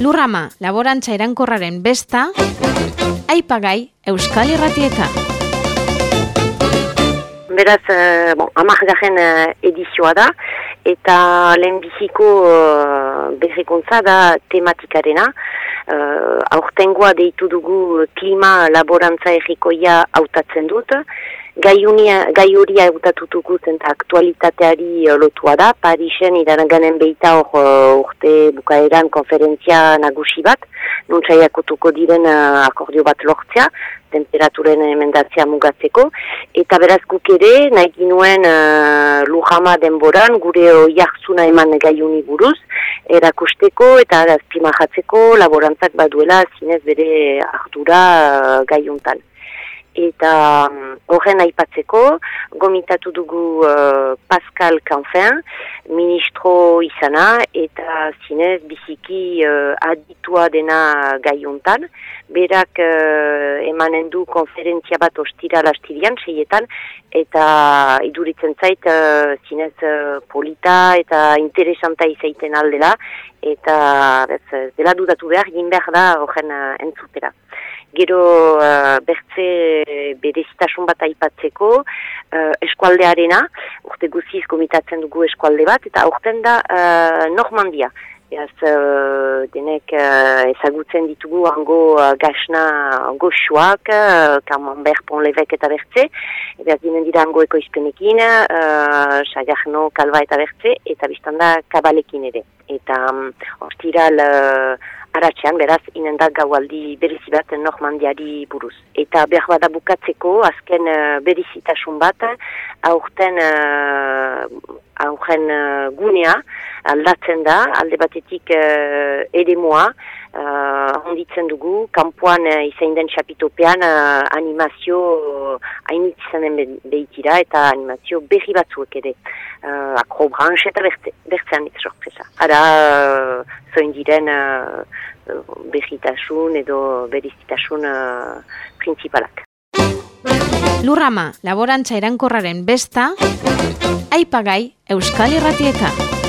Lurrama, laborantza erankorraren besta, aipagai Euskal Irratieta. Beraz, uh, bon, amargaren uh, edizioa da, eta lehenbiziko uh, berrikuntza da tematikarena. Uh, aurtengoa deitu dugu klima laborantza errikoia hautatzen dut, gai hori hautatutuko zenta aktualitateari uh, lotua da, Parisen idaranganen behita hor uh, urte bukaeran konferentzia nagusi bat, nuntzaiakutuko diren uh, akordio bat lortzea, temperaturen emendatzea mugatzeko, eta beraz guk ere, nahi ginuen uh, lujama denboran, gure oiarzuna eman gaiuni buruz, erakusteko eta azpimahatzeko laborantzak baduela zinez bere ardura uh, gaiuntan eta mm, horren aipatzeko gomitatu dugu uh, Pascal Canfin, ministro izana eta zinez biziki uh, aditua dena gaiuntan. Berak uh, emanen du konferentzia bat ostira lastirian, seietan, eta iduritzen zait uh, zinez uh, polita eta interesanta izaiten aldela, eta bez, dela dudatu behar, gin behar da horren uh, entzutera gero uh, bertze berezitasun bat aipatzeko uh, eskualdearena, urte guziz gomitatzen dugu eskualde bat, eta urten da uh, Normandia. Eaz, uh, denek uh, ezagutzen ditugu hango uh, gasna goxuak, uh, kaman berpon levek eta bertze, eta dinen dira hango ekoizpenekin, uh, sagarno, kalba eta bertze, eta biztanda kabalekin ere. Eta um, ostiral... Uh, Aratxean, beraz, inenda gaualdi berizibat Normandiari buruz. Eta behar bada bukatzeko, azken uh, berizitasun bat, aurten, uh, aurten uh, gunea, aldatzen da, alde batetik uh, ere moa, uh, honditzen dugu, kampuan uh, izain den xapitopean uh, animazio uh, hainitzen den behitira eta animazio berri batzuek ere. Uh, akrobranche eta bertzean ditu sorpresa. Ara, uh, zoin diren uh, berritasun edo berizitasun uh, principalak. Lurrama, laborantza erankorraren besta, aipagai Euskal Irratietan.